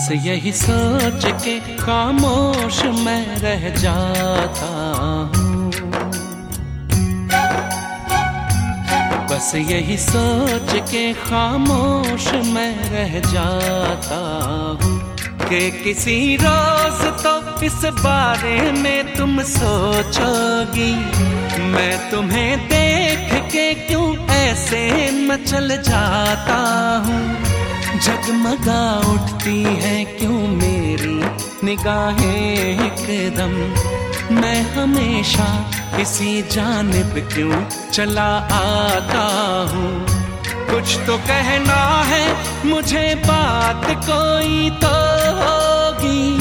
बस यही सोच के खामोश मैं रह जाता हूँ। बस यही सोच के खामोश मैं रह जाता हूँ कि किसी रोज तो इस बारे में तुम सोचोगी। मैं तुम्हें देख के क्यों ऐसे मचल जाता हूँ? जगमगा उठती है क्यों मेरी निगाहें एकदम? मैं हमेशा किसी जानब क्यों चला आता हूँ? कुछ तो कहना है, मुझे बात कोई तो होगी।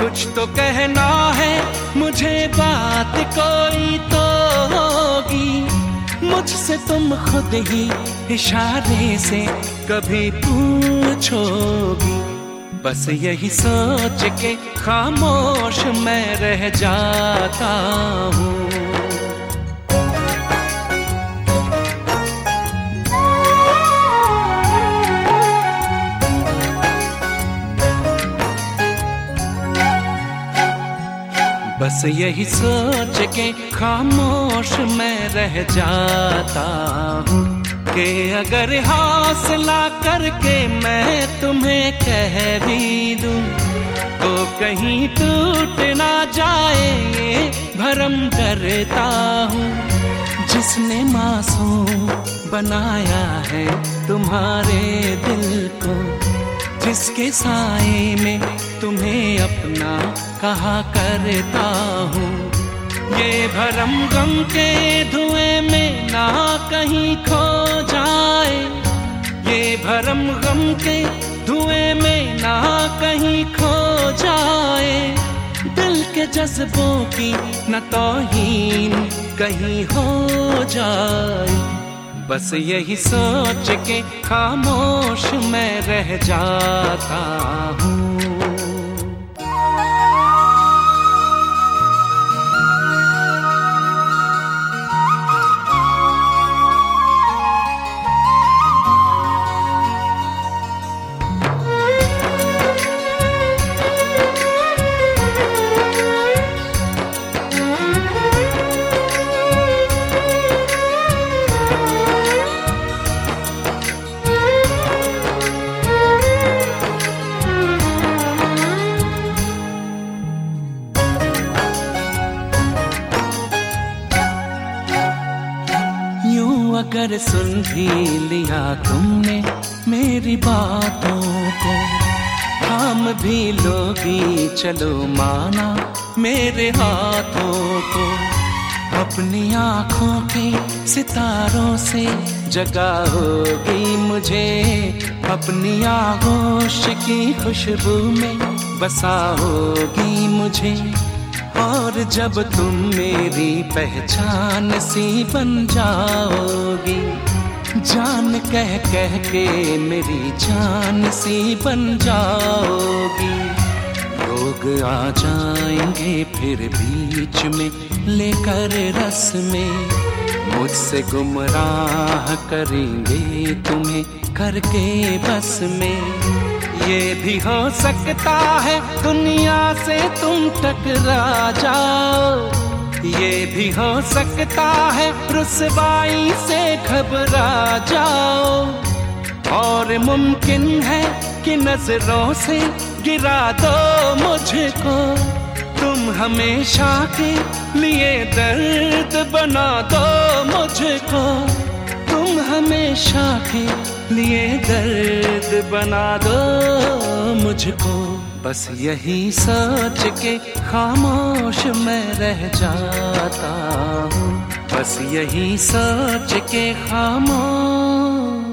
कुछ तो कहना है, मुझे बात कोई तो होगी। मुझसे तुम खुद ही इशारे से कभी पूछोगी। बस यही सोच के खामोश मैं रह जाता हूँ। बस यही सोच के खामोश मैं रह जाता हूँ के अगर हौसला करके मैं तुम्हें कह भी दूँ तो कहीं टूट ना जाए भरम करता हूँ। जिसने मासूम बनाया है तुम्हारे दिल को जिसके साए में तुम्हें अपना कहा करता हूँ। ये भरम गम के धुएँ में ना कहीं खो जाए। ये भरम गम के धुएँ में ना कहीं खो जाए। दिल के जज्बों की न तोहीन कहीं हो जाए। बस यही सोच के खामोश मैं रह जाता हूँ। अगर सुन भी लिया तुमने मेरी बातों को। हम भी लोगी, चलो माना मेरे हाथों को। अपनी आँखों के सितारों से जगा होगी मुझे। अपनी आगोश की खुशबू में बसा होगी मुझे। और जब तुम मेरी पहचान सी बन जाओगी, जान कह कह के मेरी जान सी बन जाओगी। लोग आ जाएँगे फिर बीच में, लेकर रस में, मुझसे गुमराह करेंगे तुम्हें करके बस में। ये भी हो सकता है दुनिया से तुम टकरा जाओ। ये भी हो सकता है रुसवाई से घबरा जाओ। और मुमकिन है कि नज़रों से गिरा दो मुझको। तुम हमेशा के लिए दर्द बना दो मुझको। तुम हमेशा के लिए दर्द बना दो। मुझको बस यही सोच के खामोश मैं रह जाता हूँ। बस यही सोच के खामोश